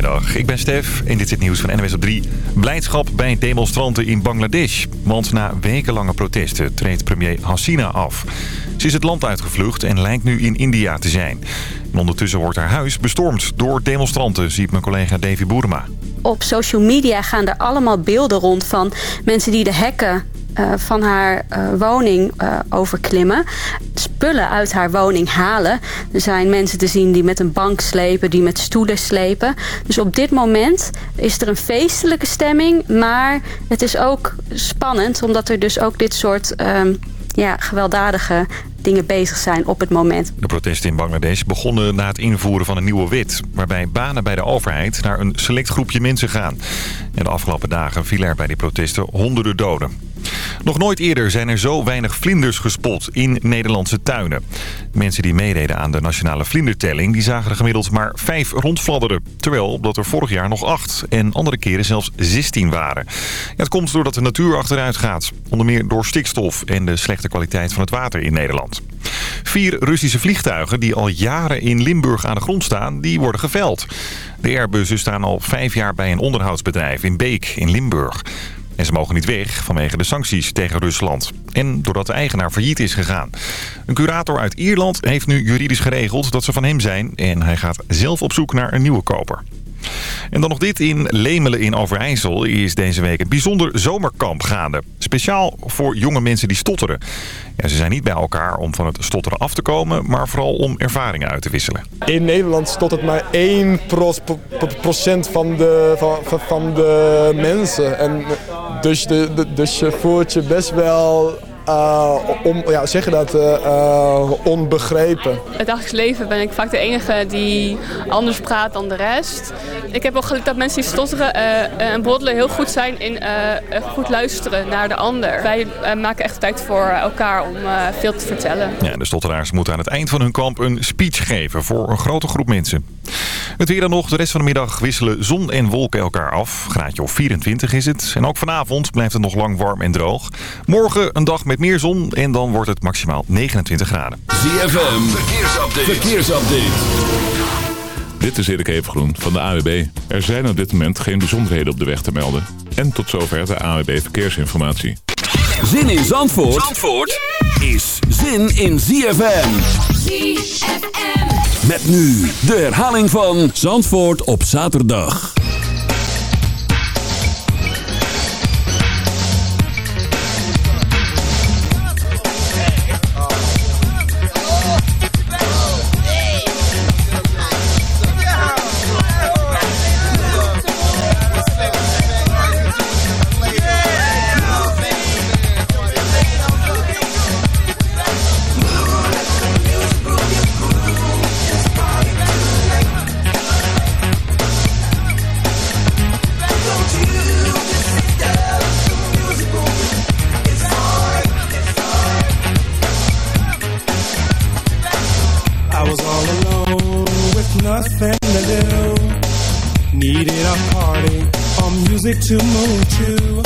Goedemiddag, ik ben Stef en dit is het nieuws van NWS op 3. Blijdschap bij demonstranten in Bangladesh. Want na wekenlange protesten treedt premier Hasina af. Ze is het land uitgevlucht en lijkt nu in India te zijn. En ondertussen wordt haar huis bestormd door demonstranten, ziet mijn collega Davy Boerma. Op social media gaan er allemaal beelden rond van mensen die de hekken uh, van haar uh, woning uh, overklimmen. Spullen uit haar woning halen. Er zijn mensen te zien die met een bank slepen, die met stoelen slepen. Dus op dit moment is er een feestelijke stemming. Maar het is ook spannend, omdat er dus ook dit soort um, ja, gewelddadige dingen bezig zijn op het moment. De protesten in Bangladesh begonnen na het invoeren van een nieuwe wet... waarbij banen bij de overheid naar een select groepje mensen gaan. En de afgelopen dagen vielen er bij die protesten honderden doden. Nog nooit eerder zijn er zo weinig vlinders gespot in Nederlandse tuinen. Mensen die meededen aan de nationale vlindertelling... die zagen er gemiddeld maar vijf rondfladderen. Terwijl dat er vorig jaar nog acht en andere keren zelfs 16 waren. Ja, het komt doordat de natuur achteruit gaat. Onder meer door stikstof en de slechte kwaliteit van het water in Nederland. Vier Russische vliegtuigen die al jaren in Limburg aan de grond staan, die worden geveld. De Airbussen staan al vijf jaar bij een onderhoudsbedrijf in Beek in Limburg. En ze mogen niet weg vanwege de sancties tegen Rusland. En doordat de eigenaar failliet is gegaan. Een curator uit Ierland heeft nu juridisch geregeld dat ze van hem zijn. En hij gaat zelf op zoek naar een nieuwe koper. En dan nog dit. In Lemelen in Overijssel is deze week een bijzonder zomerkamp gaande. Speciaal voor jonge mensen die stotteren. Ja, ze zijn niet bij elkaar om van het stotteren af te komen, maar vooral om ervaringen uit te wisselen. In Nederland stottert maar 1% procent van de, van, van de mensen. En dus, de, dus je voelt je best wel uh, om, ja, zeggen dat, uh, onbegrepen. Het dagelijks leven ben ik vaak de enige die anders praat dan de rest. Ik heb ook geleerd dat mensen die stotteren en broddelen heel goed zijn in goed luisteren naar de ander. Wij maken echt tijd voor elkaar om veel te vertellen. Ja, de stotteraars moeten aan het eind van hun kamp een speech geven voor een grote groep mensen. Het weer dan nog. De rest van de middag wisselen zon en wolken elkaar af. Graadje of 24 is het. En ook vanavond blijft het nog lang warm en droog. Morgen een dag met meer zon en dan wordt het maximaal 29 graden. ZFM, verkeersupdate. verkeersupdate. Dit is Erik Evengroen van de AWB. Er zijn op dit moment geen bijzonderheden op de weg te melden. En tot zover de AWB Verkeersinformatie. Zin in Zandvoort, Zandvoort is zin in ZFM. ZFM. Met nu de herhaling van Zandvoort op zaterdag. To move to.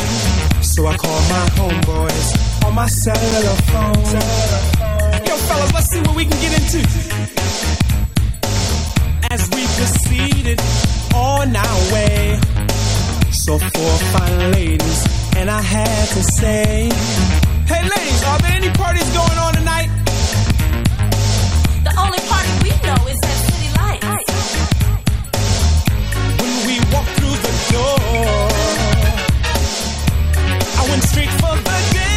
So I call my homeboys on my cellular phone. Yo, fellas, let's see what we can get into. As we proceeded on our way, so four fine ladies, and I had to say, Hey, ladies, are there any parties going on tonight? The only party we know is that city lights. When we walk through the door went straight for the dance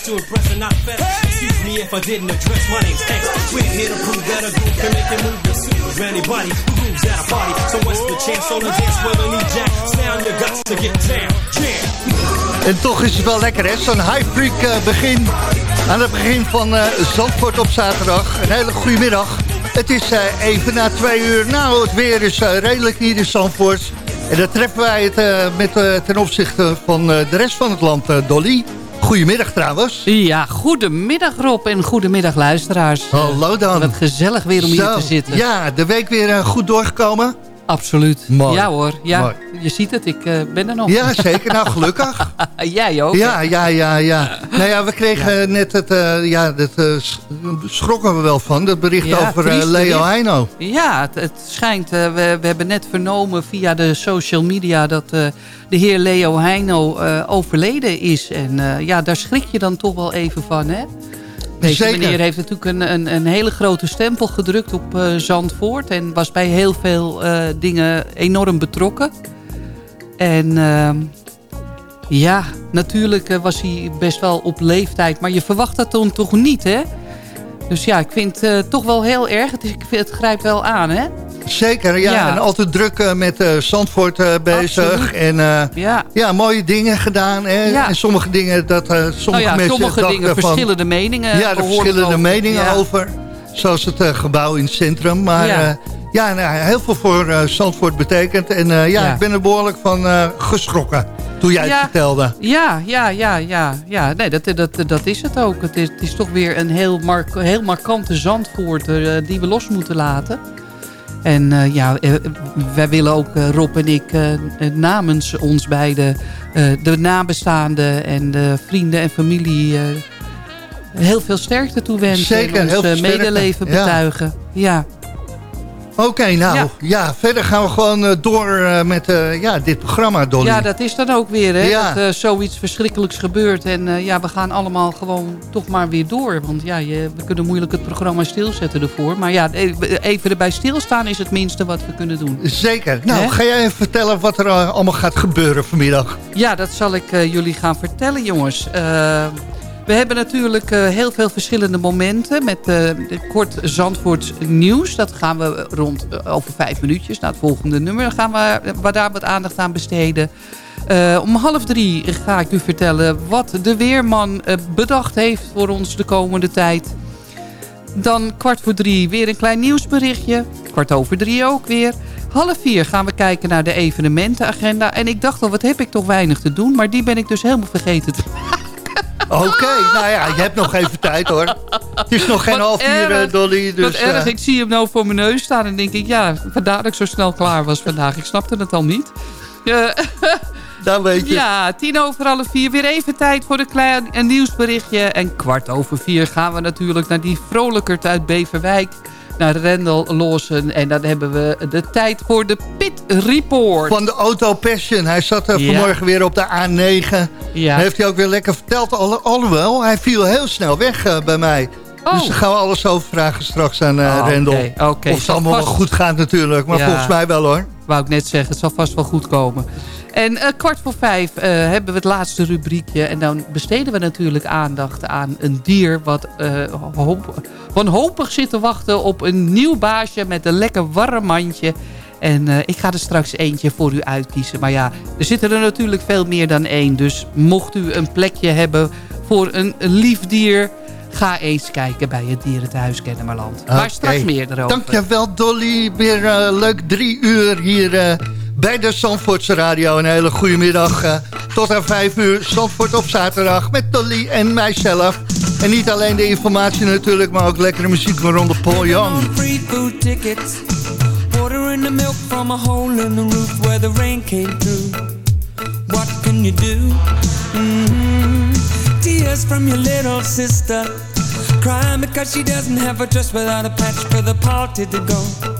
dressed to impress and not fed. Excuse me if I didn't address my name's X. We're here to prove that a group can make you move your suit. Anybody who moves at a party, so what's the chance on the dance? They need jack. Sound your guts to get down. Jam. En toch is het wel lekker, hè? Zo'n high freak eh, begin aan het begin van eh, Zandvoort op zaterdag. Een hele goede middag. Het is eh, even na twee uur. Nou, het weer is redelijk hier in Zandvoort. En dan treffen wij het eh, met, eh, ten opzichte van eh, de rest van het land, Dolly. Goedemiddag trouwens. Ja, goedemiddag Rob en goedemiddag luisteraars. Hallo dan. Wat gezellig weer om hier te zitten. Ja, de week weer eh, goed doorgekomen. Absoluut. Mooi. Ja hoor, ja, Mooi. je ziet het, ik eh, ben er nog. Ja, zeker. Nou, gelukkig. Jij ook. Ja, ja, ja, ja. Nou ja, we kregen net het, eh, ja, dat eh, schrokken we wel van, dat bericht Ja, over Leo. Heino. Ja, het, het schijnt, we, we hebben net vernomen via de social media dat de heer Leo Heino overleden is. En ja, daar schrik je dan toch wel even van, hè? Deze Zeker. meneer heeft natuurlijk een, een, een hele grote stempel gedrukt op eh, Zandvoort. En was bij heel veel eh, dingen enorm betrokken. En ehm, ja, natuurlijk eh, was hij best wel op leeftijd. Maar je verwacht dat dan toch niet, hè? Dus ja, ik vind het eh, toch wel heel erg. Het, het grijpt wel aan, hè? Zeker, ja. Ja. En altijd druk eh, met eh, Zandvoort bezig. Absoluut. En Ja. ja, mooie dingen gedaan. Hè? Ja. En sommige dingen dat eh, sommige nou ja, mensen sommige dachten dingen, van... verschillende meningen. Ja, er verschillende over. meningen over. Zoals het gebouw in het centrum. Maar Ja. nou, heel veel voor eh, Zandvoort betekent. En eh, ja, Ja. ik ben er behoorlijk van eh, geschrokken toen jij Ja. het vertelde. Ja, ja, ja, ja. ja. Nee, dat, dat, dat is het ook. Het is, het is toch weer een heel, mark, heel markante Zandvoort die we los moeten laten. En ja, wij willen ook, Rob en ik, namens ons beiden... de nabestaanden en de vrienden en familie... heel veel sterkte toewensen. Zeker, en ons heel veel sterkte. medeleven Ja. betuigen. Ja. Oké, nou ja. Ja. verder gaan we gewoon eh, door eh, met eh, ja, dit programma, Dolly. Ja, dat is dan ook weer, hè? Ja. Dat zoiets verschrikkelijks gebeurt. En ja, we gaan allemaal gewoon toch maar weer door. Want ja, je, we kunnen moeilijk het programma stilzetten ervoor. Maar ja, e- even erbij stilstaan is het minste wat we kunnen doen. Zeker. Nou, ga jij even vertellen wat er allemaal gaat gebeuren vanmiddag? Ja, dat zal ik jullie gaan vertellen, jongens. Eh, we hebben natuurlijk eh, heel veel verschillende momenten met eh, kort Zandvoorts nieuws. Dat gaan we rond eh, over vijf minuutjes naar het volgende nummer. gaan we waar daar wat aandacht aan besteden. Om half drie ga ik u vertellen wat de weerman bedacht heeft voor ons de komende tijd. Dan kwart voor drie weer een klein nieuwsberichtje. Kwart over drie ook weer. Half vier gaan we kijken naar de evenementenagenda. En ik dacht al, wat heb ik toch weinig te doen. Maar die ben ik dus helemaal vergeten te Oké, nou ja, je hebt nog even tijd hoor. Het is nog geen Wat half uur, eh, Dolly. Dus, Wat erg, eh, ik zie hem nou voor mijn neus staan en denk ik... ja, vandaar dat ik zo snel klaar was vandaag. Ik snapte het al niet. Eh, dan weet je. ja, tien over half vier. Weer even tijd voor een klein een nieuwsberichtje. En kwart over vier gaan we natuurlijk naar die vrolijkert uit Beverwijk. Naar Rendel Lawson. En dan hebben we de tijd voor de Pit Report. Van de Auto Passion. Hij zat Ja. vanmorgen weer op de A9. Ja. Heeft hij ook weer lekker verteld. Alle, alhoewel, hij viel heel snel weg eh, bij mij. Oh. Dus daar gaan we alles over vragen straks aan eh Oh, Rendel. oké. Of het allemaal wel goed gaat natuurlijk. Maar Ja. volgens mij wel hoor. Wou ik net zeggen, het zal vast wel goed komen. En eh, kwart voor vijf eh, hebben we het laatste rubriekje. En dan besteden we natuurlijk aandacht aan een dier... wat hoop, wanhopig zit te wachten op een nieuw baasje... met een lekker warm mandje. En ik ga er straks eentje voor u uitkiezen. Maar ja, er zitten er natuurlijk veel meer dan één. Dus mocht u een plekje hebben voor een lief dier... ga eens kijken bij het Dierenthuis Kennemerland. Maar straks meer erover. Dankjewel Dolly. Weer leuk drie uur hier bij de Zandvoortse Radio. Een hele goede middag. eh, tot aan vijf uur. Zandvoort op zaterdag met Dolly en mijzelf. En niet alleen de informatie natuurlijk, maar ook lekkere muziek waaronder Paul Young. Free food tickets. Water in the milk from a hole in the roof where the rain came through. What can you do? Mm-hmm. Tears from your little sister. Crying because she doesn't have a dress without a patch for the party to go.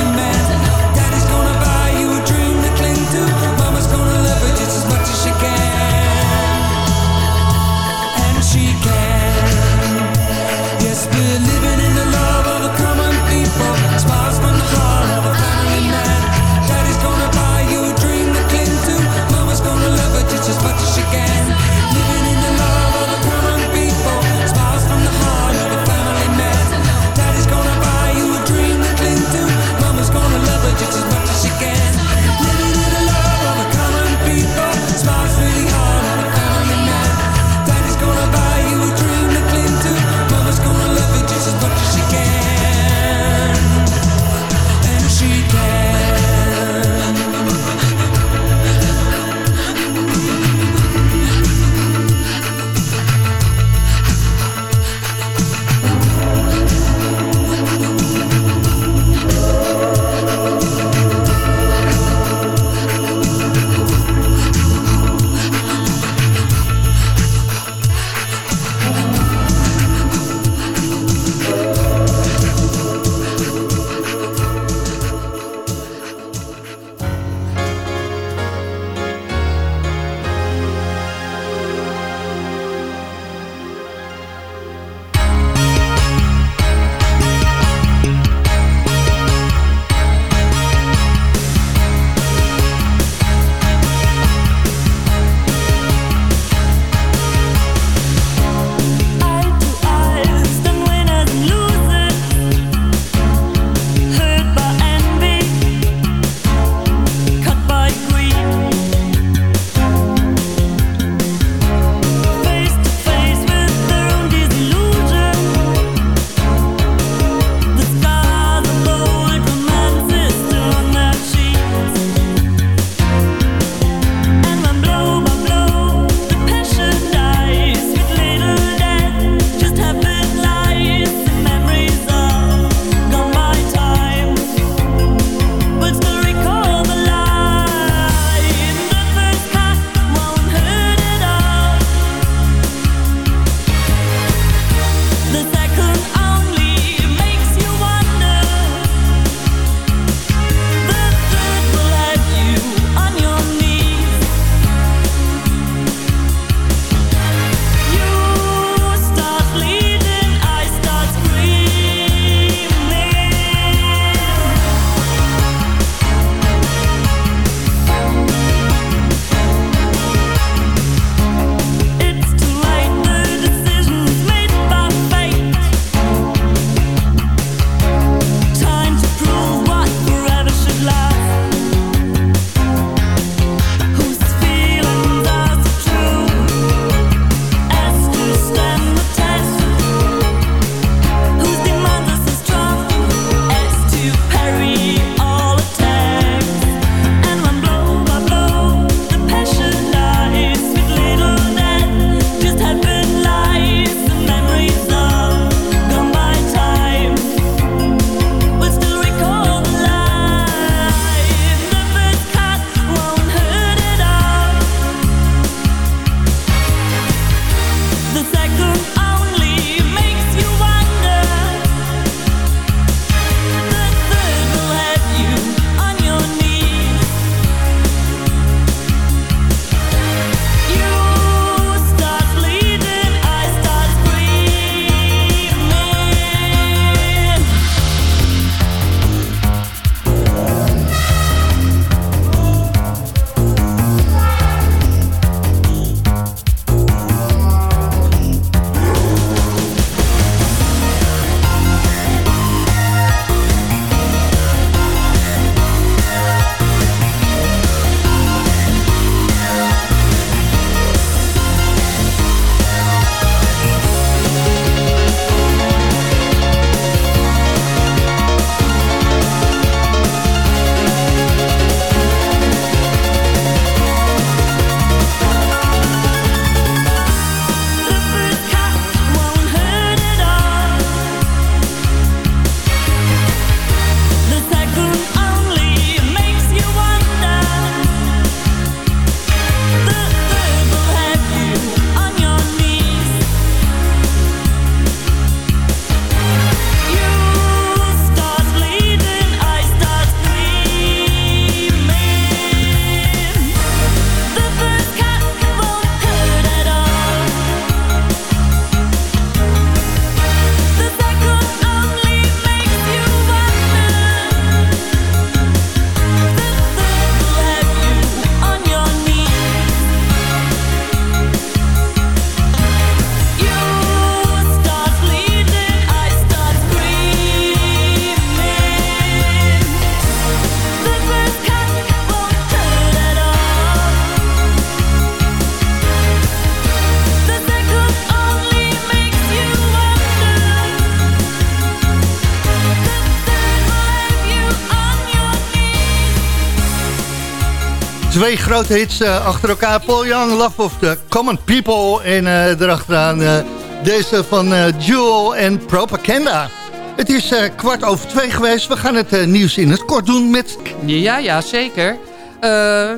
Twee grote hits uh, achter elkaar. Paul Young, Love of the Common People. En uh, erachteraan uh, deze van Jewel en Propaganda. Het is kwart over twee geweest. We gaan het nieuws in het kort doen met... Ja, ja, zeker.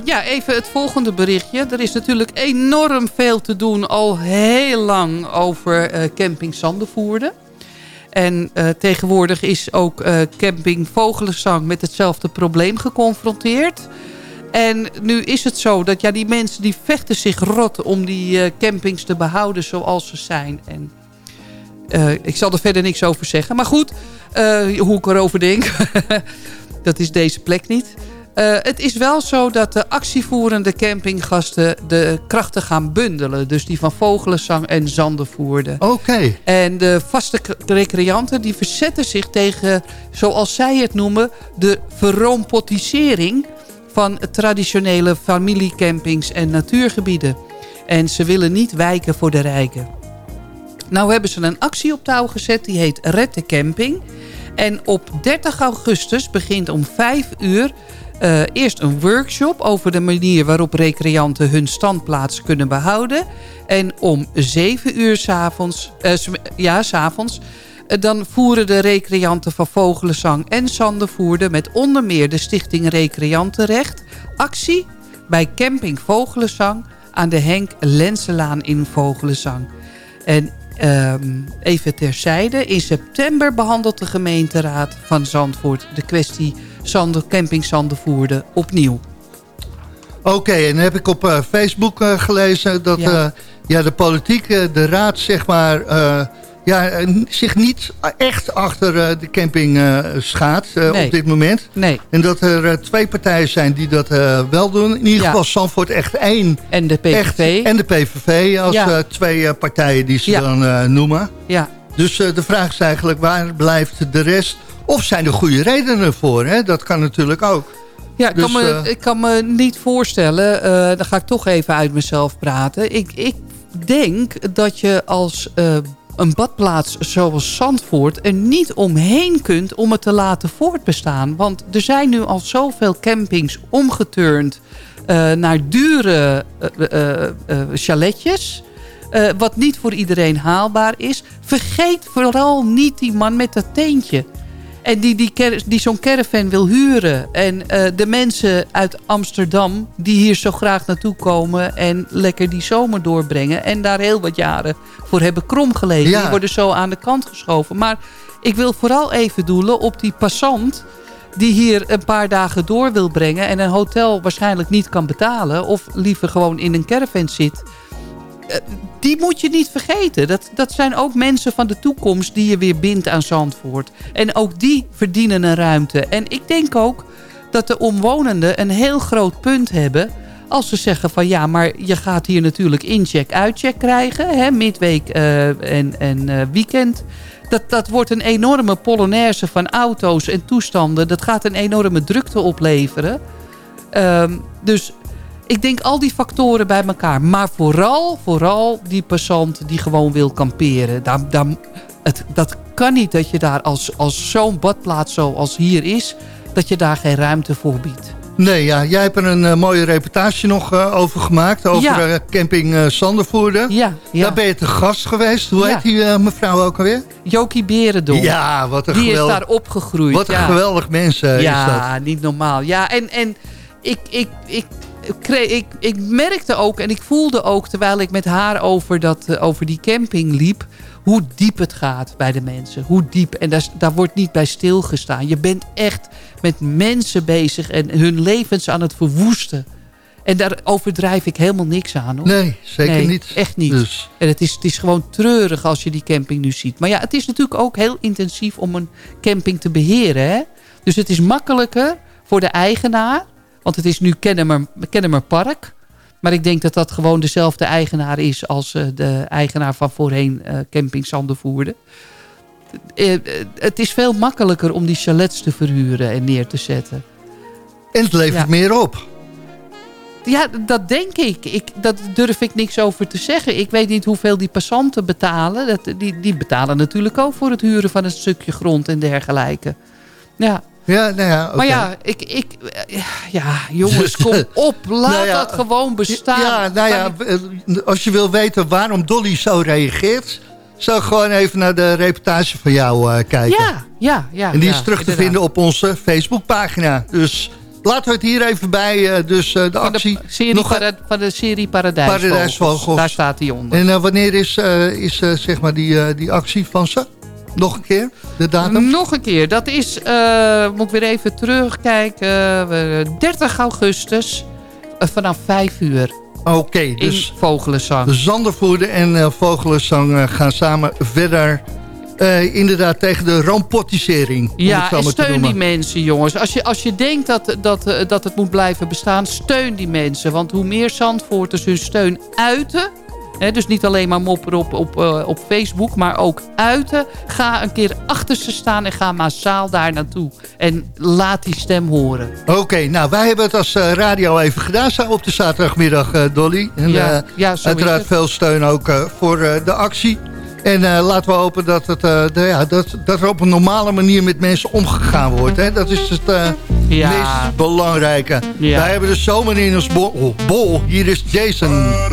ja, even het volgende berichtje. Er is natuurlijk enorm veel te doen al heel lang over camping Zandervoerde. En tegenwoordig is ook camping Vogelenzang met hetzelfde probleem geconfronteerd... En nu is het zo dat ja, die mensen die vechten zich rot om die uh, campings te behouden zoals ze zijn. En uh, ik zal er verder niks over zeggen. Maar goed, uh, hoe ik erover denk, dat is deze plek niet. het is wel zo dat de actievoerende campinggasten de krachten gaan bundelen. Dus die van Vogelenzang en Zandenvoerden. Oké. En de vaste recreanten die verzetten zich tegen, zoals zij het noemen, de verrompotisering van traditionele familiecampings en natuurgebieden. En ze willen niet wijken voor de rijken. Nou hebben ze een actie op touw gezet, die heet Red de Camping. En op 30 augustus begint om 5 uur uh, eerst een workshop over de manier waarop recreanten hun standplaats kunnen behouden. En om 7 uur s'avonds, uh, ja, s avonds eh, dan voeren de recreanten van Vogelenzang en Zandervoerder... met onder meer de stichting Recreantenrecht... actie bij camping Vogelenzang aan de Henk Lenselaan in Vogelenzang. En ehm, even terzijde, in september behandelt de gemeenteraad van Zandvoort... de kwestie Sander, camping Zandervoerder opnieuw. Oké, en dan heb ik op uh, Facebook uh, gelezen dat ja. Uh, ja de politiek, de raad zeg maar ja, zich niet echt achter uh, de camping uh, schaadt uh, nee. op dit moment. Nee. En dat er twee partijen zijn die dat wel doen. In ieder geval Zandvoort echt één. En de PVV. Echt, en de PVV als twee partijen die ze dan noemen. Ja. Dus de vraag is eigenlijk waar blijft de rest? Of zijn er goede redenen voor? Hè? Dat kan natuurlijk ook. Ja, ik, dus, kan me, ik kan me niet voorstellen, dan ga ik toch even uit mezelf praten. Ik, ik denk dat je als een badplaats zoals Zandvoort er niet omheen kunt om het te laten voortbestaan. Want er zijn nu al zoveel campings omgeturnd uh, naar dure uh, uh, chaletjes. wat niet voor iedereen haalbaar is. Vergeet vooral niet die man met dat teentje. En die, die, die zo'n caravan wil huren. En uh, de mensen uit Amsterdam die hier zo graag naartoe komen... en lekker die zomer doorbrengen... en daar heel wat jaren voor hebben krom gelegen. Ja. Die worden zo aan de kant geschoven. Maar ik wil vooral even doelen op die passant... die hier een paar dagen door wil brengen... en een hotel waarschijnlijk niet kan betalen... of liever gewoon in een caravan zit eh, die moet je niet vergeten. Dat, dat zijn ook mensen van de toekomst die je weer bindt aan Zandvoort. En ook die verdienen een ruimte. En ik denk ook dat de omwonenden een heel groot punt hebben... als ze zeggen van ja, maar je gaat hier natuurlijk incheck, uitcheck krijgen... Hè, midweek uh, en, en uh, weekend... Dat, dat wordt een enorme polonaise van auto's en toestanden. Dat gaat een enorme drukte opleveren. Um, dus ik denk al die factoren bij elkaar. Maar vooral, vooral die passant die gewoon wil kamperen. Daar, daar, het, dat kan niet dat je daar als, als zo'n badplaats zoals hier is... dat je daar geen ruimte voor biedt. Nee, ja, jij hebt er een uh, mooie reportage nog uh, over gemaakt. Over ja. uh, camping Zandervoerde. Ja, ja, Daar ben je te gast geweest. Hoe heet die mevrouw ook alweer? Jokie Berendonk. Ja, wat een Die geweld... is daar opgegroeid. Wat een geweldig mens ja, is dat. Ja, niet normaal. Ja, en, en ik, ik, ik ik, ik merkte ook en ik voelde ook terwijl ik met haar over, dat, uh, over die camping liep... hoe diep het gaat bij de mensen. Hoe diep. En daar, daar wordt niet bij stilgestaan. Je bent echt met mensen bezig en hun levens aan het verwoesten. En daar overdrijf ik helemaal niks aan. Hoor. Nee, zeker nee, niet. echt niet. Dus. En het is, het is gewoon treurig als je die camping nu ziet. Maar ja, het is natuurlijk ook heel intensief om een camping te beheren. Hè? Dus het is makkelijker voor de eigenaar want het is nu Kennemer, Kennemer Park. Maar ik denk dat dat gewoon dezelfde eigenaar is als uh, de eigenaar van voorheen uh, Camping Zandervoerde. Uh, het is veel makkelijker om die chalets te verhuren en neer te zetten. En het levert ja. meer op. Ja, dat denk ik. ik. Dat durf ik niks over te zeggen. Ik weet niet hoeveel die passanten betalen. Dat, die, die betalen natuurlijk ook voor het huren van een stukje grond en dergelijke. Ja. Ja, nou ja. Maar ja, ik, ik, eh, ja, jongens, kom op. Laat Nou ja, dat gewoon bestaan. Ja, nou ja, eh, als je wil weten waarom Dolly zo reageert... zou ik gewoon even naar de reportage van jou eh, kijken. Ja, ja, ja. en die ja, is terug te vinden op onze Facebookpagina. Dus laten we het hier even bij. eh, dus eh, de Van de, actie... serie nog- para- van de serie Paradijsvogels. Paradijsvogels. Daar staat hij onder. En eh, wanneer is, eh, is eh, zeg maar die, eh, die actie van ze? Nog een keer, de datum? Nog een keer. Dat is, eh, moet ik weer even terugkijken. eh, 30 augustus. eh, vanaf 5 uur. Oké, dus in Vogelenzang. de Zandervoerder en eh Vogelenzang gaan samen verder... inderdaad tegen de het Ja, en steun die mensen, jongens. Als je, als je denkt dat, dat, dat het moet blijven bestaan, steun die mensen. Want hoe meer Zandvoorters hun steun uiten... Dus niet alleen maar mopperen op, op, eh, op Facebook, maar ook uiten. Ga een keer achter ze staan en ga massaal daar naartoe. En laat die stem horen. Oké, nou wij hebben het als eh, radio even gedaan zo op de zaterdagmiddag, eh, Dolly. En Ja, ja, uiteraard veel steun ook voor de actie. En laten we hopen dat, het, de- ja, dat, dat er op een normale manier met mensen omgegaan wordt. Hè? Dat is het Ja. meest belangrijke. Ja. Wij hebben de zomer in ons bol. oh, bol. Hier is Jason. Jason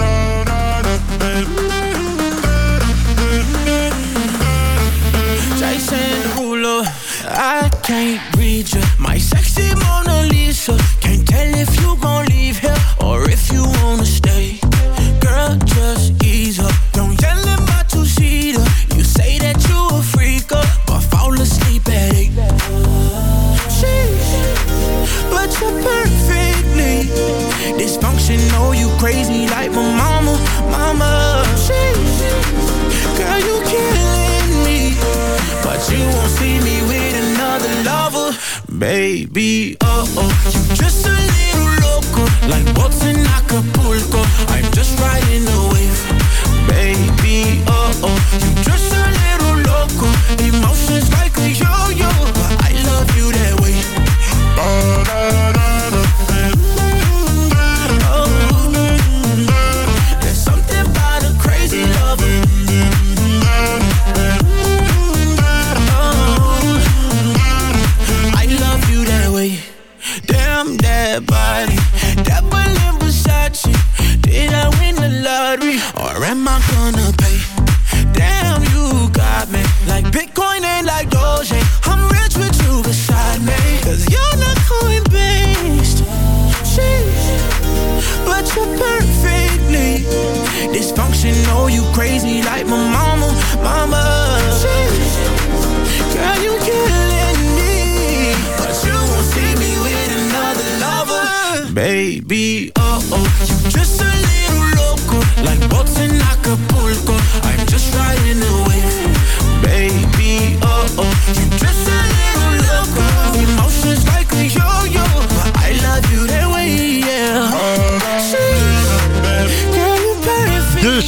Lisa. Can't tell if you gon' leave here or if you wanna stay. Girl, just ease up. Don't yell at my two-seater. You say that you a freak up, but fall asleep at eight. Sheesh, but you're perfectly dysfunctional. You crazy like my mama, mama. Sheesh, girl, you killing me. But you won't see me with another lover, baby.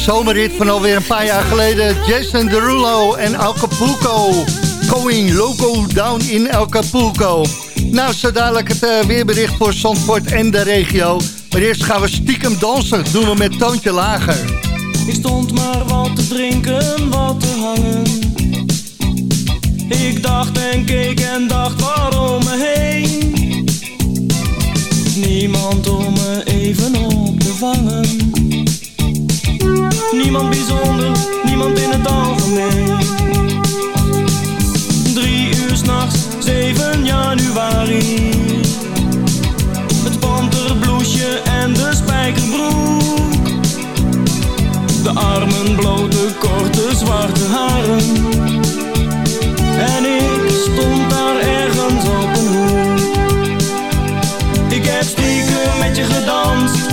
Zomerrit van alweer een paar jaar geleden. Jason Derulo en Acapulco. Going loco down in Acapulco. Nou, zo dadelijk het eh, weerbericht voor Zandvoort en de regio. Maar eerst gaan we stiekem dansen. Doen we met toontje lager. Ik stond maar wat te drinken, wat te hangen. Ik dacht en keek en dacht waarom me heen. Niemand om me even op te vangen. Niemand bijzonder, niemand in het algemeen. Drie uur s'nachts, 7 januari. Het panterbloesje en de spijkerbroek. De armen blote, korte, zwarte haren. En ik stond daar ergens op een hoek. Ik heb stiekem met je gedanst.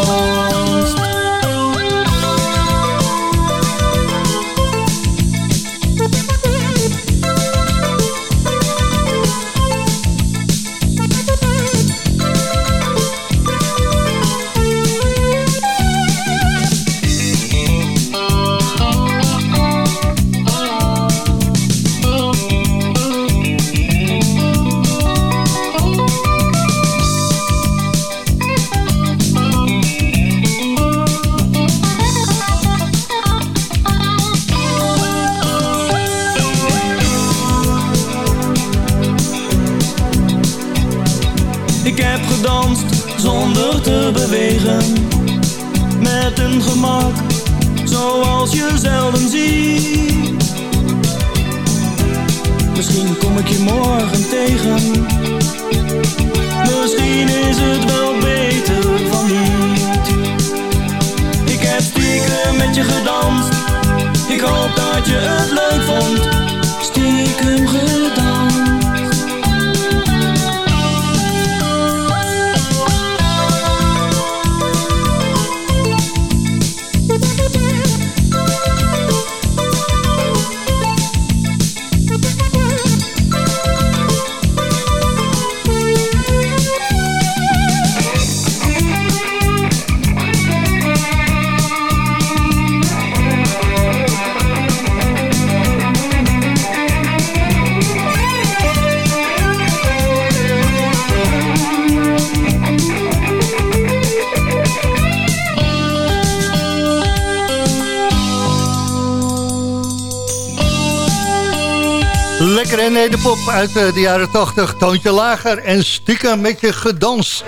Uit eh, de jaren 80. Toontje lager en stiekem met je gedanst.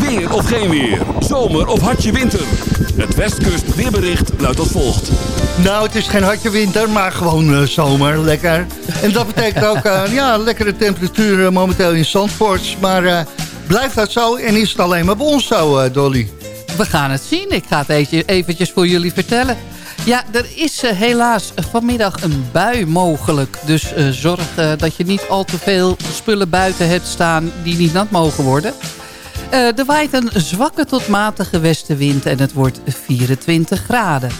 Weer of geen weer. Zomer of hartje winter. Het Westkust weerbericht luidt als volgt. Nou, het is geen hartje winter, maar gewoon eh, zomer. Lekker. En dat betekent ook uh, ja, lekkere temperaturen momenteel in Zandvoort. Maar blijft dat zo en is het alleen maar bij ons zo, Dolly? We gaan het zien. Ik ga het eventjes voor jullie vertellen. Ja, er is uh, helaas vanmiddag een bui mogelijk. Dus uh, zorg uh, dat je niet al te veel spullen buiten hebt staan die niet nat mogen worden. er waait een zwakke tot matige westenwind en het wordt 24 graden.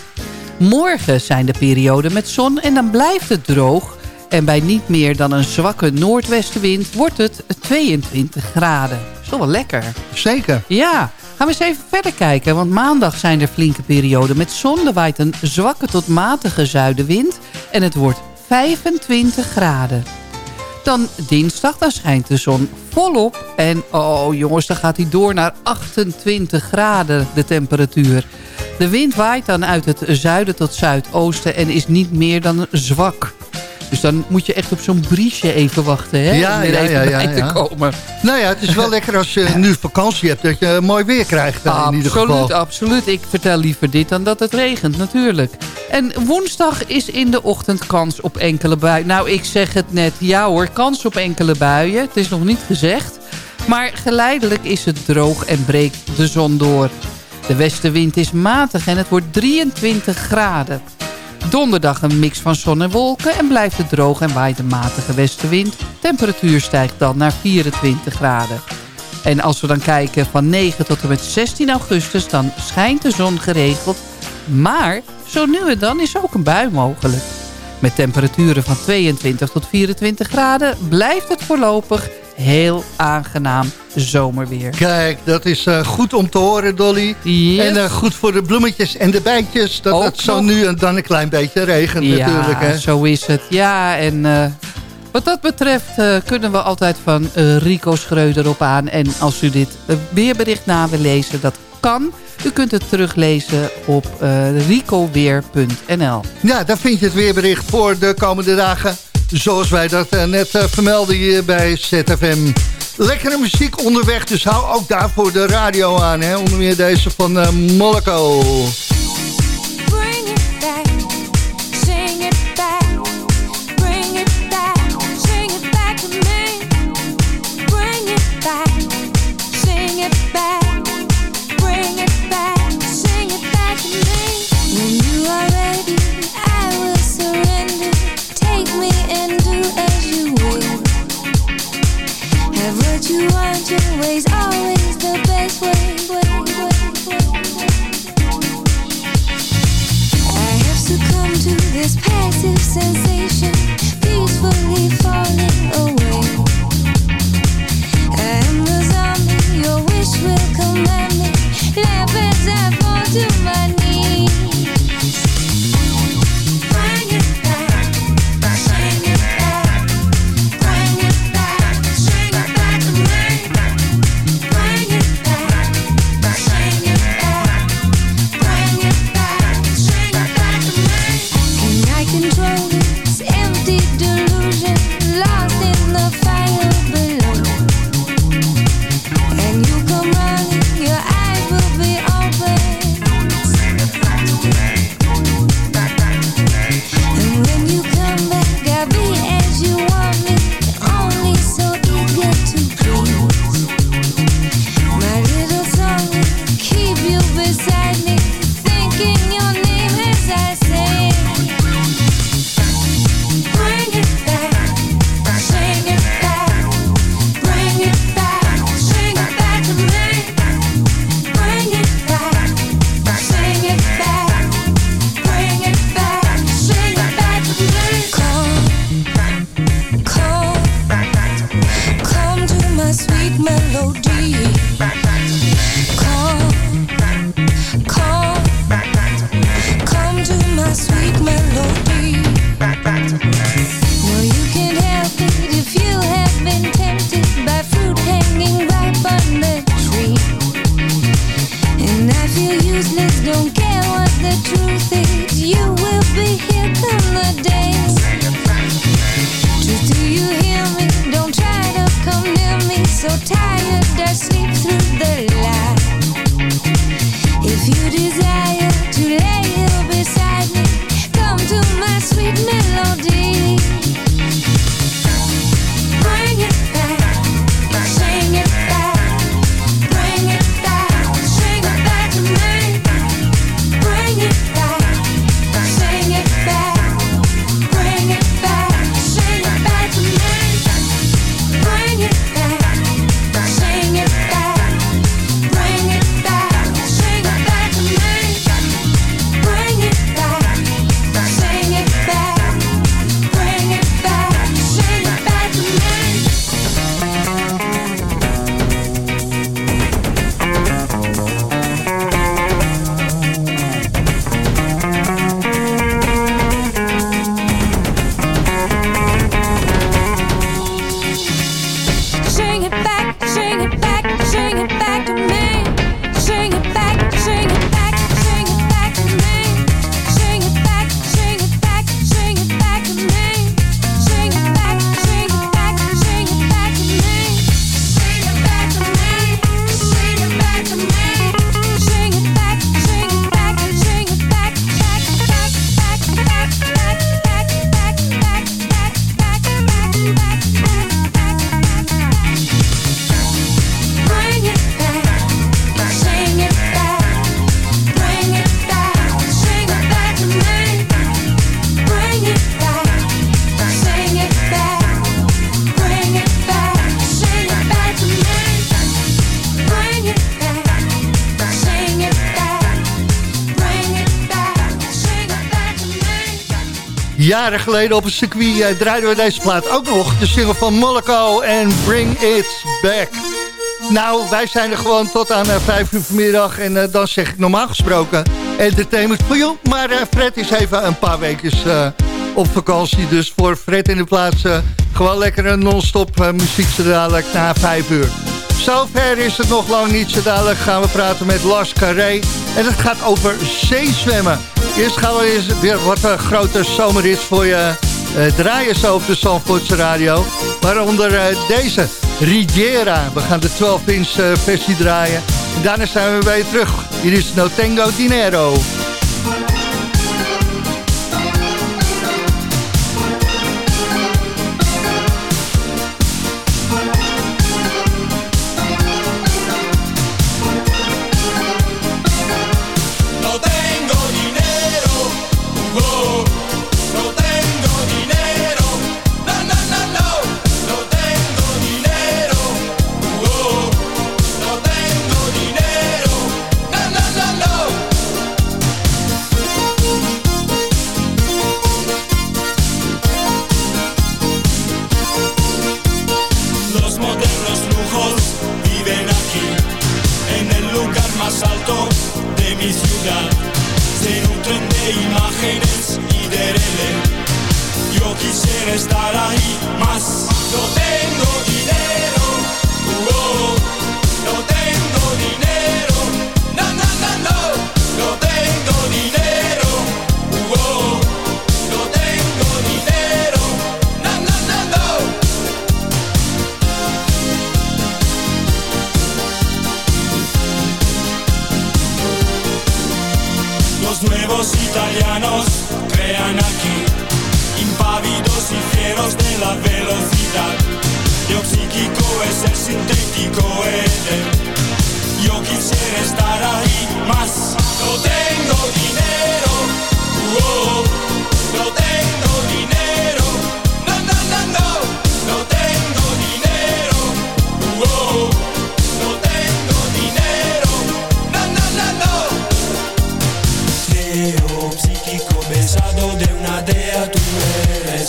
Morgen zijn de perioden met zon en dan blijft het droog. En bij niet meer dan een zwakke noordwestenwind wordt het 22 graden. Is toch wel lekker? Zeker. Ja. Gaan we eens even verder kijken, want maandag zijn er flinke perioden met zon. Er waait een zwakke tot matige zuidenwind en het wordt 25 graden. Dan dinsdag, dan schijnt de zon volop. En oh jongens, dan gaat hij door naar 28 graden de temperatuur. De wind waait dan uit het zuiden tot zuidoosten en is niet meer dan zwak. Dus dan moet je echt op zo'n briesje even wachten, hè? Ja, om er ja, even ja, te komen. Nou ja, het is wel lekker als je nu vakantie hebt, dat je mooi weer krijgt in ieder geval. Absoluut, absoluut. Ik vertel liever dit dan dat het regent, natuurlijk. En woensdag is in de ochtend kans op enkele buien. Nou, ik zeg het net. Ja hoor, kans op enkele buien. Het is nog niet gezegd. Maar geleidelijk is het droog en breekt de zon door. De westenwind is matig en het wordt 23 graden. Donderdag een mix van zon en wolken en blijft het droog en waait een matige westenwind. Temperatuur stijgt dan naar 24 graden. En als we dan kijken van 9 tot en met 16 augustus, dan schijnt de zon geregeld. Maar zo nu en dan is ook een bui mogelijk. Met temperaturen van 22 tot 24 graden blijft het voorlopig heel aangenaam zomerweer. Kijk, dat is uh, goed om te horen, Dolly. Yes. En uh, goed voor de bloemetjes en de bijtjes. Dat Ook het zo nog. nu en dan een klein beetje regent ja, natuurlijk. Zo is het. Ja, en uh, wat dat betreft kunnen we altijd van Rico Schreuder op aan. En als u dit weerbericht na wil lezen, dat kan. U kunt het teruglezen op ricoweer.nl. Ja, daar vind je het weerbericht voor de komende dagen. Zoals wij dat uh, net uh, vermelden hier bij ZFM. Lekkere muziek onderweg, dus hou ook daarvoor de radio aan. Hè? Onder meer deze van uh, Moloko. faces jaren geleden op een circuit eh, draaiden we deze plaat ook nog. De single van Moloko en Bring It Back. Nou, wij zijn er gewoon tot aan eh, 5 uur vanmiddag. En eh, dan zeg ik normaal gesproken entertainment voor jou. Maar eh, Fred is even een paar weken eh, op vakantie. Dus voor Fred in de plaats eh, gewoon lekker een non-stop eh, muziek zo dadelijk na 5 uur. Zover is het nog lang niet. Zo dadelijk gaan we praten met Lars Carré. En het gaat over zeezwemmen. Eerst gaan we weer wat uh, grote zomerhits voor je eh, draaien zo op de Zandvoortse radio. Waaronder eh, deze, Riviera. We gaan de 12-inch eh, versie draaien. En daarna zijn we je terug. Hier is No Tengo Dinero. De una dea tú eres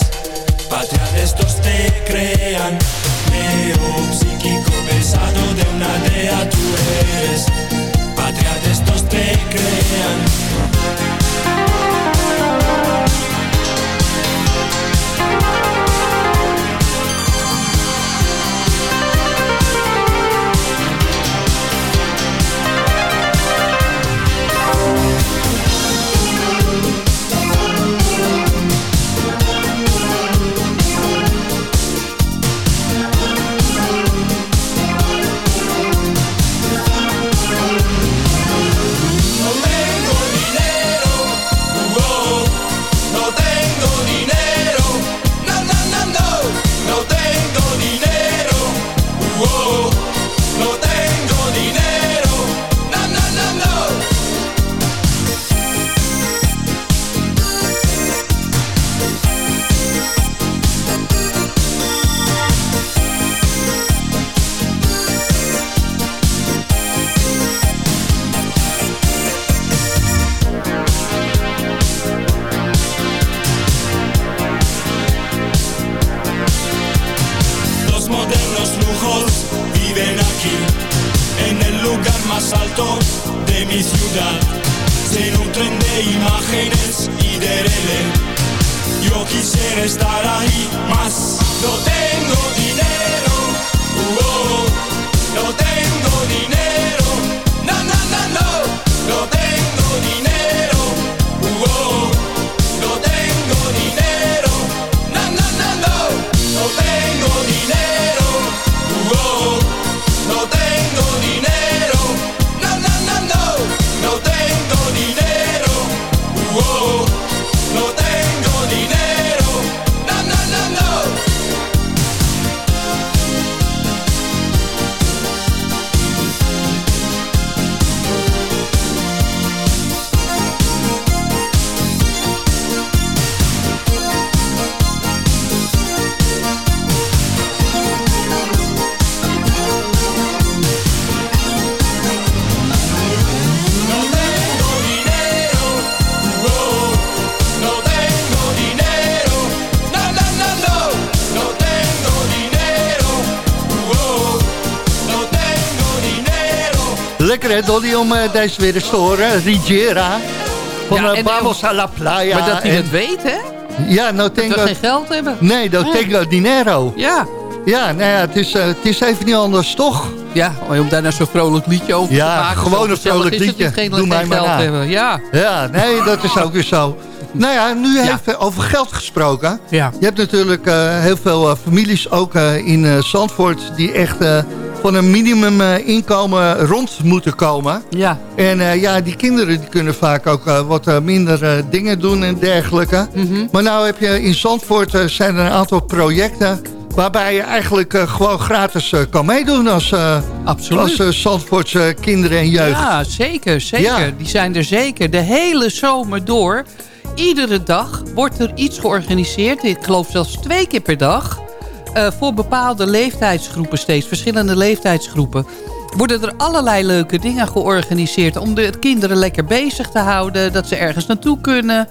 Patria de estos te crean. Neo psíquico besado de una dea tú eres Patria de estos te crean Lekker hè, Dolly, om eh, deze weer eens te horen. Rigiera. Van Ja, eh, a la playa. Maar dat hij En- het weet, hè? Ja, no Dat we geen geld hebben. Nee, no tengo dinero. Ja. Ja, nou ja, het is, eh, het is even niet anders, toch? Ja, om daar nou zo'n vrolijk liedje over Ja, te maken. gewoon zo een vrolijk liedje. Geen, Doe geen mij maar na. hebben. Ja. Ja, nee, dat is ook weer zo. Nou ja, nu even over geld gesproken. Ja. Je hebt natuurlijk heel veel families, ook in Zandvoort... die echt van een minimum eh, inkomen rond moeten komen. Ja. En eh, ja, die kinderen die kunnen vaak ook eh, wat minder dingen doen en dergelijke. Mhm. Maar nou heb je in Zandvoort zijn er een aantal projecten... waarbij je eigenlijk gewoon gratis kan meedoen als, Absoluut. als Zandvoortse kinderen en jeugd. Ja, zeker, zeker. Ja. Die zijn er zeker. De hele zomer door. Iedere dag wordt er iets georganiseerd. Ik geloof zelfs twee keer per dag. Eh, voor bepaalde leeftijdsgroepen steeds. Verschillende leeftijdsgroepen. Worden er allerlei leuke dingen georganiseerd. Om de kinderen lekker bezig te houden. Dat ze ergens naartoe kunnen.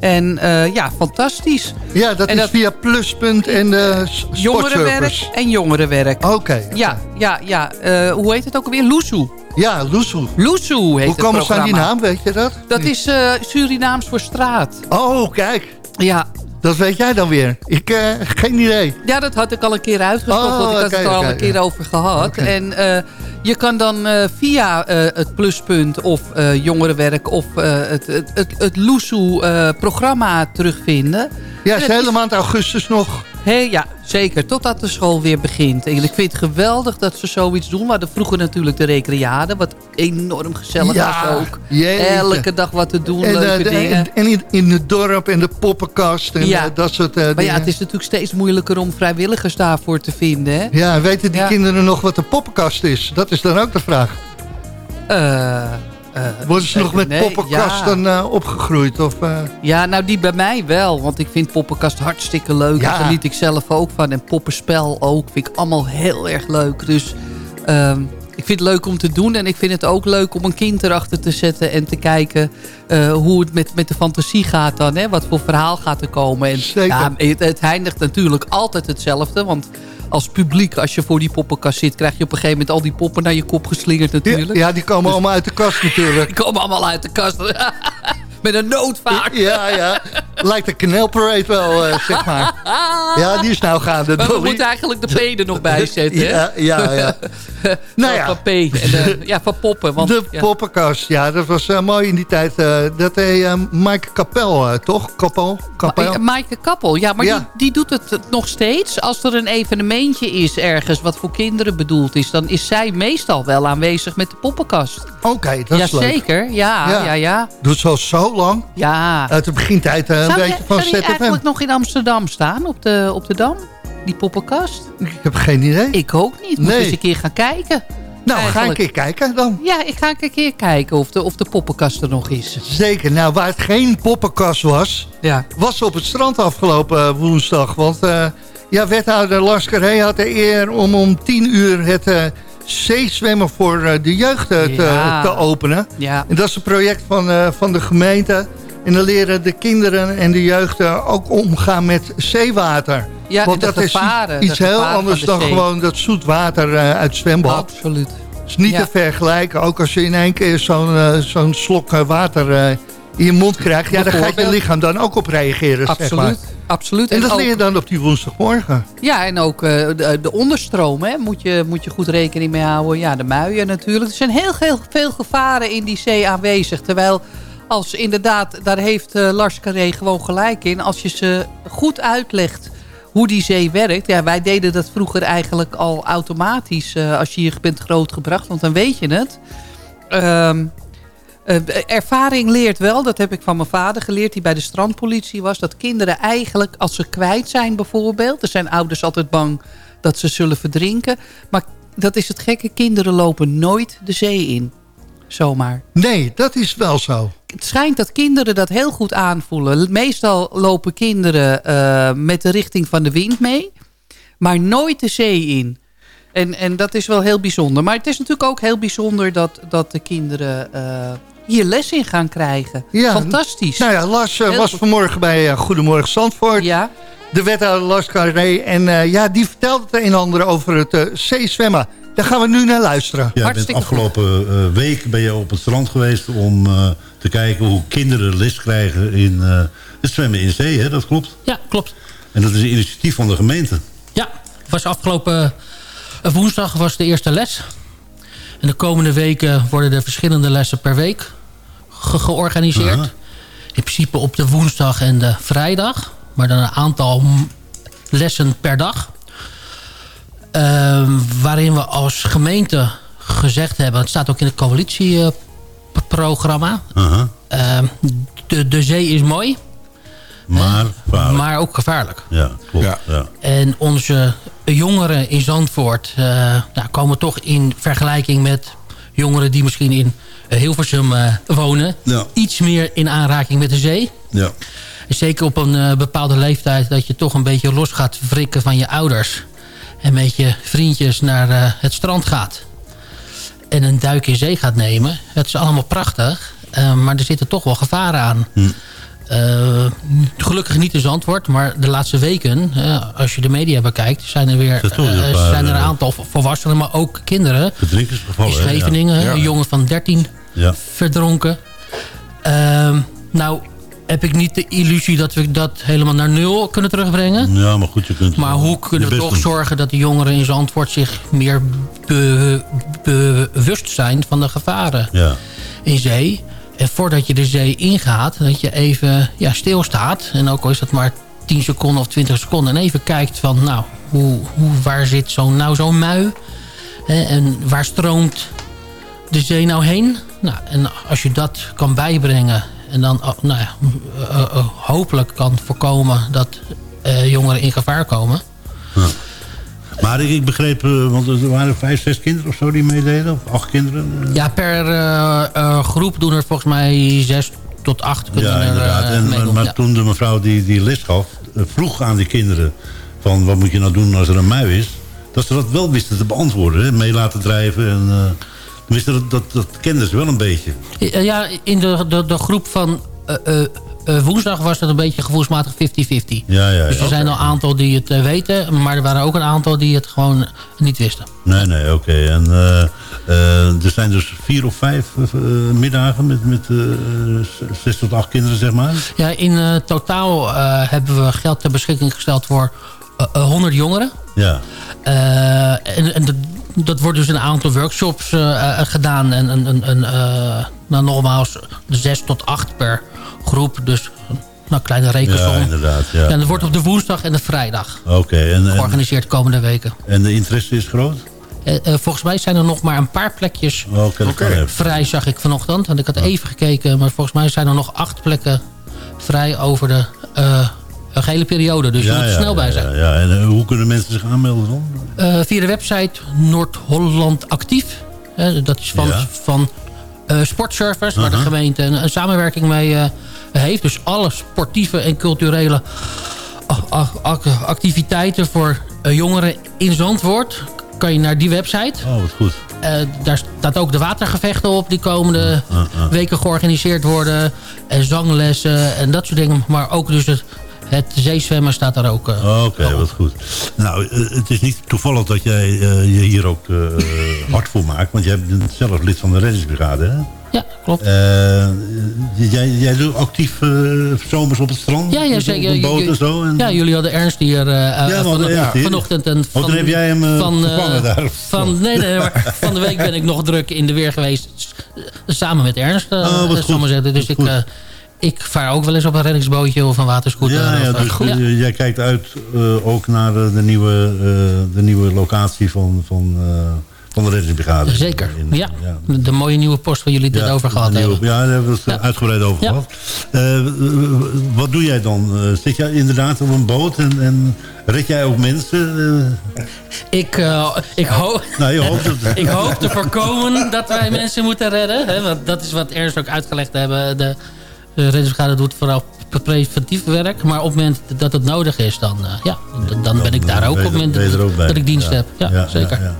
En eh, ja, fantastisch. Ja, dat En is dat- via Pluspunt en de Jongerenwerk en jongerenwerk. Oké. Ja, ja, ja. Hoe heet het ook alweer? Loesoe. Ja, Loesoe. Loesoe heet Hoe het komen ze aan die naam, weet je dat? Dat is Surinaams voor straat. Oh, kijk. Ja. Dat weet jij dan weer. Ik, eh, geen idee. Ja, dat had ik al een keer uitgezocht. Oh, want ik had het er al een keer ja. over gehad. En eh, je kan dan eh, via het Pluspunt of Jongerenwerk... of het, het, het, het Loesoe-programma terugvinden. Ja, is hele maand augustus nog. Hé, ja, zeker. Totdat de school weer begint. En ik vind het geweldig dat ze zoiets doen. We hadden vroeger natuurlijk de recreade. Wat enorm gezellig Ja, was ook. jeetje. Elke dag wat te doen, En, eh, leuke de- dingen. en, in, in het dorp en de poppenkast en Ja. eh, dat soort eh, maar dingen. ja, het is natuurlijk steeds moeilijker om vrijwilligers daarvoor te vinden. Hè? Ja, weten die Ja. kinderen nog wat een poppenkast is? Dat is dan ook de vraag. Eh, eh, Worden ze nog met nee, poppenkasten Ja. eh, opgegroeid? Of, eh, ja, nou die bij mij wel. Want ik vind poppenkast hartstikke leuk. Ja. Daar geniet ik zelf ook van. En poppenspel ook. Vind ik allemaal heel erg leuk. Dus ehm, ik vind het leuk om te doen. En ik vind het ook leuk om een kind erachter te zetten. En te kijken hoe het met, met de fantasie gaat dan. Hè? Wat voor verhaal gaat er komen. En, Zeker. Ja, het, het eindigt natuurlijk altijd hetzelfde. Want als publiek, als je voor die poppenkast zit... krijg je op een gegeven moment al die poppen naar je kop geslingerd natuurlijk. ja, die komen allemaal uit de kast natuurlijk. Die komen allemaal uit de kast. Met een noodvaart. Ja, ja. Lijkt de kanaalparade wel, eh, zeg maar. Ja, die is nou gaande, Maar we Dolly. moeten eigenlijk de P er nog bij zetten. Ja, ja, ja. nou ja. Van P. En de, ja, van poppen. Want, De ja. poppenkast, ja, dat was eh, mooi in die tijd. eh, dat uh, Mike Kapel, toch? Kapel? Kapel? Maaike Kappel, ja, maar Ja. Die, die doet het nog steeds. Als er een evenementje is ergens wat voor kinderen bedoeld is... dan is zij meestal wel aanwezig met de poppenkast. Oké, dat is leuk. Jazeker, ja, ja, Ja. ja. Doet ze al zo lang. ja. Uit de begintijd eh, een beetje die, van zou ZFM. eigenlijk nog in Amsterdam staan, op de, op de Dam? Die poppenkast? Ik heb geen idee. Ik ook niet. Moet Nee. eens een keer gaan kijken. nou, ga eigenlijk. een keer kijken dan. Ja, ik ga een keer kijken of de, of de poppenkast er nog is. Zeker. Nou, waar het geen poppenkast was, Ja. was op het strand afgelopen eh, woensdag. Want eh, ja, wethouder Lars Carré had de eer om om 10 uur het zeezwemmen voor eh, de jeugd eh, te, Ja. te openen. Ja. En dat is een project van, eh, van de gemeente. En dan leren de kinderen en de jeugd ook omgaan met zeewater. Ja, Want dat gevaren, is iets heel anders dan zee. gewoon dat zoet water uit zwembad. Absoluut. Het is niet Ja. te vergelijken. Ook als je in één keer zo'n zo'n slok water in je mond krijgt. Ja, daar gaat je lichaam dan ook op reageren. Zeg maar. Absoluut. Absoluut. En dat ook- leer je dan op die woensdagmorgen. Ja, en ook eh, de, de onderstroom hè, moet, je, moet je goed rekening mee houden. Ja, de muien natuurlijk. Er zijn heel, heel veel gevaren in die zee aanwezig. Terwijl als inderdaad, daar heeft eh, Lars Carré gewoon gelijk in. Als je ze goed uitlegt hoe die zee werkt. Ja, wij deden dat vroeger eigenlijk al automatisch. eh, als je hier bent grootgebracht, want dan weet je het. Ehm, eh, ervaring leert wel, dat heb ik van mijn vader geleerd... die bij de strandpolitie was... dat kinderen eigenlijk, als ze kwijt zijn bijvoorbeeld... er zijn ouders altijd bang dat ze zullen verdrinken... maar dat is het gekke, kinderen lopen nooit de zee in. Zomaar. Nee, dat is wel zo. Het schijnt dat kinderen dat heel goed aanvoelen. Meestal lopen kinderen eh, met de richting van de wind mee... maar nooit de zee in. En, en dat is wel heel bijzonder. Maar het is natuurlijk ook heel bijzonder dat, dat de kinderen eh, hier les in gaan krijgen. Ja. Fantastisch. Nou ja, Lars eh, was vanmorgen bij eh, Goedemorgen Zandvoort. Ja, De wethouder Lars Carré. En eh, ja, die vertelde het een en ander over het eh, zeezwemmen. Daar gaan we nu naar luisteren. Ja, bent afgelopen uh, week ben je op het strand geweest om uh, te kijken hoe kinderen les krijgen in uh, het zwemmen in zee. Hè? Dat klopt? Ja, klopt. En dat is een initiatief van de gemeente. Ja, was afgelopen woensdag was de eerste les. En de komende weken worden er verschillende lessen per week ge georganiseerd. -huh. In principe op de woensdag en de vrijdag. Maar dan een aantal lessen per dag. Uh, waarin we als gemeente gezegd hebben... het staat ook in het coalitieprogramma... Uh -huh. uh, de, de zee is mooi... Maar, maar ook gevaarlijk. Ja, klopt. Ja. Ja. En onze jongeren in Zandvoort uh, nou, komen toch in vergelijking met jongeren die misschien in Hilversum uh, wonen... Ja. iets meer in aanraking met de zee. Ja. Zeker op een uh, bepaalde leeftijd dat je toch een beetje los gaat wrikken van je ouders. En met je vriendjes naar het strand gaat. En een duik in zee gaat nemen. Het is allemaal prachtig. maar er zitten toch wel gevaren aan. Hm. Uh, gelukkig niet in Zandvoort, maar de laatste weken, uh, als je de media bekijkt, zijn er weer uh, zijn er een aantal volwassenen, maar ook kinderen. In Scheveningen, ja. een jongen van 13 ja. verdronken. Ehm, nou heb ik niet de illusie dat we dat helemaal naar nul kunnen terugbrengen. Ja, maar goed, je kunt... Maar hoe kunnen we toch doen. zorgen dat de jongeren in Zandvoort zich meer be, be, bewust zijn van de gevaren ja. in zee? En voordat je de zee ingaat, dat je even ja, stilstaat. En ook al is dat maar 10 seconden of 20 seconden. En even kijkt van, nou, hoe, hoe, waar zit zo, nou zo'n mui? Hè, en waar stroomt de zee nou heen? Nou, en als je dat kan bijbrengen... en dan nou ja, uh, uh, hopelijk kan voorkomen dat jongeren in gevaar komen... Ja. Maar ik, begreep, want er waren vijf, zes kinderen of zo die meededen? Of acht kinderen? Ja, per groep doen er volgens mij zes tot acht kunnen Ja, inderdaad. Er, en, maar, maar ja. toen de mevrouw die, die les gaf, vroeg aan die kinderen... van wat moet je nou doen als er een mui is... dat ze dat wel wisten te beantwoorden. Hè? Mee laten drijven en... Tenminste, dat, dat, dat kenden ze wel een beetje. Ja, in de, de, de groep van uh, woensdag was het een beetje gevoelsmatig 50-50. Ja, ja, ja, dus er zijn al een aantal die het uh, weten. Maar er waren ook een aantal die het gewoon niet wisten. Nee, nee, oké. Okay. En er zijn dus vier of vijf middagen met, met zes tot acht kinderen, zeg maar? Ja, in totaal hebben we geld ter beschikking gesteld voor 100 jongeren. Ja. en, en de, dat wordt dus een aantal workshops gedaan. En, en, en nou, nogmaals, zes tot acht per groep. Dus nou, kleine rekensom. Ja, inderdaad. Ja. En dat wordt op de woensdag en de vrijdag. Oké. Okay, en, georganiseerd de komende weken. En de interesse is groot? Uh, uh, volgens mij zijn er nog maar een paar plekjes okay, okay. vrij, zag ik vanochtend. Want ik had even gekeken, maar volgens mij zijn er nog acht plekken vrij over de uh, gehele periode. Dus je moet er snel bij zijn. Ja, ja. En hoe kunnen mensen zich aanmelden dan? via de website Noord-Holland Actief. dat is van, van uh, sportservice, waar -huh. de gemeente een, een samenwerking mee heeft. Dus alle sportieve en culturele activiteiten voor jongeren in Zandvoort... kan je naar die website. Oh, wat goed. daar staat ook de watergevechten op die komende weken georganiseerd worden. En zanglessen en dat soort dingen. Maar ook dus het, het zeezwemmen staat daar ook. Uh, Oké, okay, wat goed. Nou, uh, het is niet toevallig dat jij uh, je hier ook hard voor maakt. Want jij bent zelf lid van de reddingsbrigade, hè? Ja, klopt. jij, jij doet actief zomers op het strand? Ja, ja zeker. Op een boot en zo? En... Ja, jullie hadden Ernst hier ja, van, ja, vanochtend. En van, oh, dan heb jij hem van, daar? Van, nee, nee, maar van de week ben ik nog druk in de weer geweest. Samen met Ernst, oh, wat goed. Zeggen. Dus ik... Goed ik vaar ook wel eens op een reddingsbootje of een waterscooter. Ja, ja, dus, ja. jij kijkt uit uh, ook naar uh, de, nieuwe, uh, de nieuwe locatie van, van, van de reddingsbrigade. Zeker, in, ja. ja. De mooie nieuwe post waar jullie het ja, over gehad nieuwe, hebben. Ja, daar hebben we het uitgebreid over gehad. wat doe jij dan? zit jij inderdaad op een boot en, en red jij ook mensen? Ik, ik, hoop, nou, je hoopt ik hoop te voorkomen dat wij mensen moeten redden. Hè, want dat is wat Ernst ook uitgelegd hebben. De, de reddingsbrigade doet vooral preventief werk. Maar op het moment dat het nodig is, dan, uh, ja, dan ben ik daar ook op het moment dat, dat ik dienst ja. heb. Ja, ja zeker. Ja,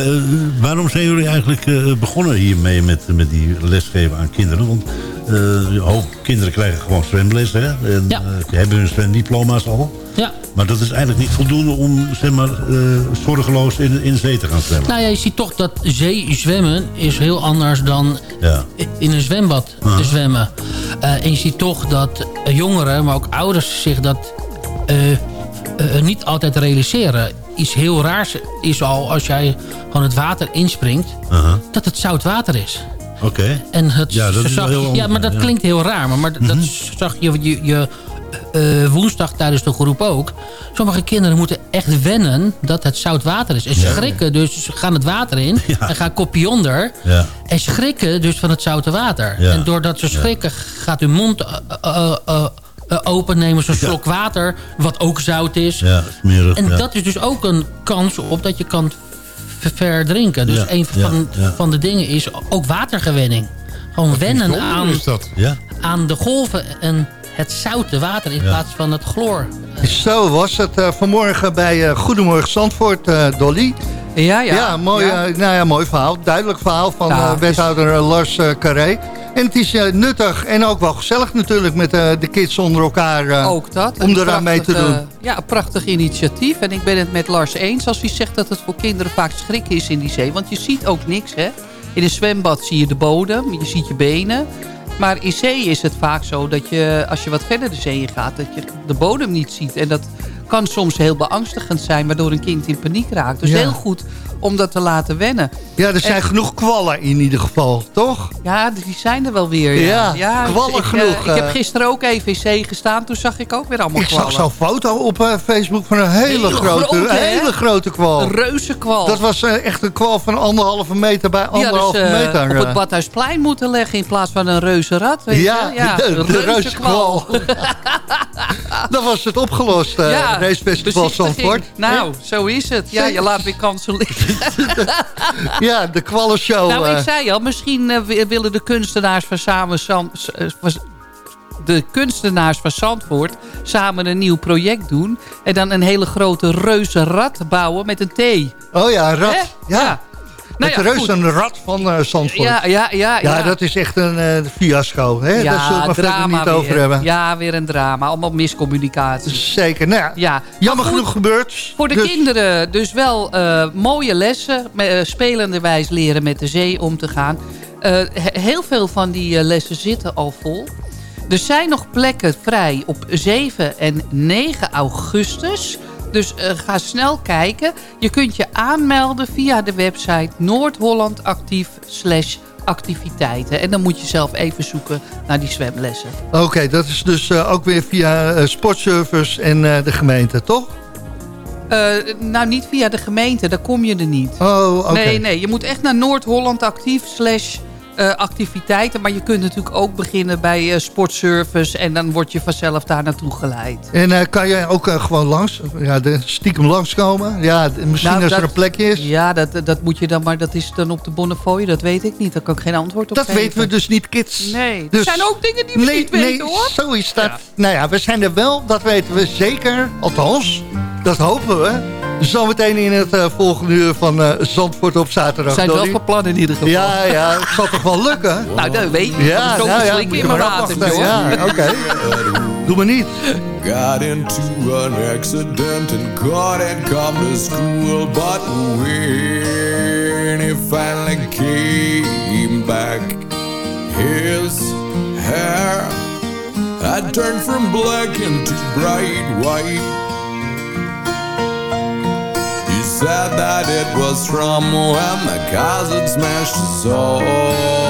uh, waarom zijn jullie eigenlijk uh, begonnen hiermee met, met die lesgeven aan kinderen? Want eh, een hoop kinderen krijgen gewoon zwemles. Hè? En Ja. eh, hebben hun zwemdiploma's al. Ja. Maar dat is eigenlijk niet voldoende om zeg maar, eh, zorgeloos in, in zee te gaan zwemmen. Nou ja, je ziet toch dat zeezwemmen is heel anders dan Ja. in een zwembad te zwemmen. Eh, en je ziet toch dat eh, jongeren, maar ook ouders zich dat eh, eh, niet altijd realiseren. Iets heel raars is al als jij gewoon het water inspringt, dat het zout water is. Oké. En het Ja, dat is zag, heel ja, maar dat ja. klinkt heel raar. Maar, maar dat zag je, je, je eh, woensdag tijdens de groep ook. Sommige kinderen moeten echt wennen dat het zout water is. En Ja. schrikken, dus ze gaan het water in en gaan kopje onder. Ja. En schrikken dus van het zoute water. En doordat ze schrikken gaat hun mond eh, eh, eh, eh, open. Nemen ze een slok water, wat ook zout is. Ja, smerig. En dat is dus ook een kans op dat je kan verdrinken. Dus Ja, een ja, van, ja. van de dingen is ook watergewenning. Gewoon wennen aan, is dat. Ja. aan de golven en het zoute water in Ja. plaats van het chloor. Zo was het eh, vanmorgen bij eh, Goedemorgen Zandvoort, eh, Dolly. Ja, ja. Ja, mooi, Ja. eh, nou ja, mooi verhaal. Duidelijk verhaal van Ja, eh, het is- wethouder Lars eh, Carré. En het is eh, nuttig en ook wel gezellig natuurlijk met eh, de kids onder elkaar. eh, Ook dat. Om eraan mee te doen. Ja, een prachtig initiatief. En ik ben het met Lars eens als hij zegt dat het voor kinderen vaak schrikken is in die zee. Want je ziet ook niks, hè. In een zwembad zie je de bodem, je ziet je benen. Maar in zee is het vaak zo dat je, als je wat verder de zee in gaat, dat je de bodem niet ziet. En dat kan soms heel beangstigend zijn, waardoor een kind in paniek raakt. Dus Ja. heel goed om dat te laten wennen. Ja, er zijn En- genoeg kwallen in ieder geval, toch? Ja, die zijn er wel weer. Ja, Ja, ik- kwallen ik, eh, genoeg, ik heb eh. gisteren ook even in gestaan. Toen zag ik ook weer allemaal Ik kwallen. zag zo'n foto op eh, Facebook van een hele, Hele grote, hele grote kwal. Een reuzenkwal. Dat was echt een kwal van anderhalve meter bij anderhalve ze eh, meter. op het Badhuisplein moeten leggen in plaats van een reuzenrad. weet Ja, ja de- de reuzenkwal. Dan was het opgelost, eh Ja, Racefestival. Zandvoort. Nou, zo is het. Ja, je laat weer kansen liggen. Ja, de kwallenshow. nou, eh. ik zei al, misschien eh, wi- willen de kunstenaars van samen... Eh, de kunstenaars van Zandvoort samen een nieuw project doen. En dan een hele grote reuzenrad bouwen met een T. Oh ja, een rat. Ja. Met Nou ja, reus een rat van Zandvoort. Ja, ja, ja, Ja, ja. dat is echt een eh, fiasco. Hè? Daar zullen we het verder niet weer. over hebben. Ja, weer een drama. Allemaal miscommunicatie. Zeker. Nou ja, Ja. jammer goed, genoeg gebeurd. Voor de Dus- kinderen dus wel eh, mooie lessen. me- eh, spelende wijs leren met de zee om te gaan. He- heel veel van die lessen zitten al vol. Er zijn nog plekken vrij op 7 en 9 augustus. Dus eh, ga snel kijken. Je kunt je aanmelden via de website Noord-Holland Actief slash activiteiten. En dan moet je zelf even zoeken naar die zwemlessen. Oké, dat is dus eh, ook weer via eh, Sportservice en de gemeente, toch? Nou, niet via de gemeente, daar kom je er niet. Oh, oké. Nee, nee, je moet echt naar Noord-Holland actief slash eh, activiteiten. Maar je kunt natuurlijk ook beginnen bij eh, sportservice. En dan word je vanzelf daar naartoe geleid. En eh, kan jij ook gewoon langs, ja, de, stiekem langskomen? Ja, misschien Nou, als er dat- een plekje is. Ja, dat, dat moet je dan, maar dat is dan op de Bonnefoy. Dat weet ik niet, daar kan ik geen antwoord op Dat geven. weten we dus niet, kids. Nee, Dus- er zijn ook dingen die we nee, niet weten nee, hoor. zo is dat. Nou ja, we zijn er wel, dat weten we zeker. Althans, dat hopen we. Zometeen in het eh, volgende uur van eh, Zandvoort op zaterdag. Er zijn wel voor plannen in ieder geval. Ja, ja, het zal toch wel lukken? Nou, dat weet je. Ja, zo nou ja, moet je mijn maar joh. Ja, oké. Doe maar niet. Got into an accident and couldn't come to school, but when he finally came back, his hair had turned from black into bright white. Said that it was from when the cars had smashed so hard.